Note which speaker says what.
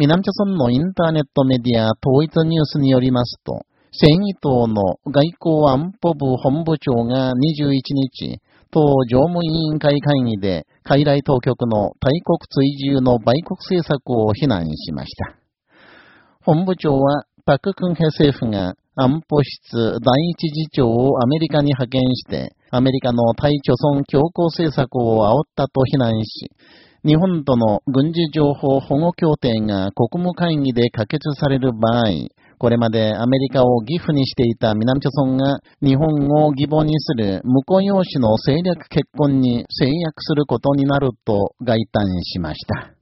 Speaker 1: 南朝村のインターネットメディア統一ニュースによりますと、戦意党の外交安保部本部長が21日、党常務委員会会議で、海外当局の大国追従の売国政策を非難しました。本部長は、パククンヘ政府が安保室第一次長をアメリカに派遣して、アメリカの対貯村強硬政策を煽ったと非難し、日本との軍事情報保護協定が国務会議で可決される場合、これまでアメリカを義父にしていた南朝村が日本を義母にする婿養子の政略結婚に制約することになると外嘆しました。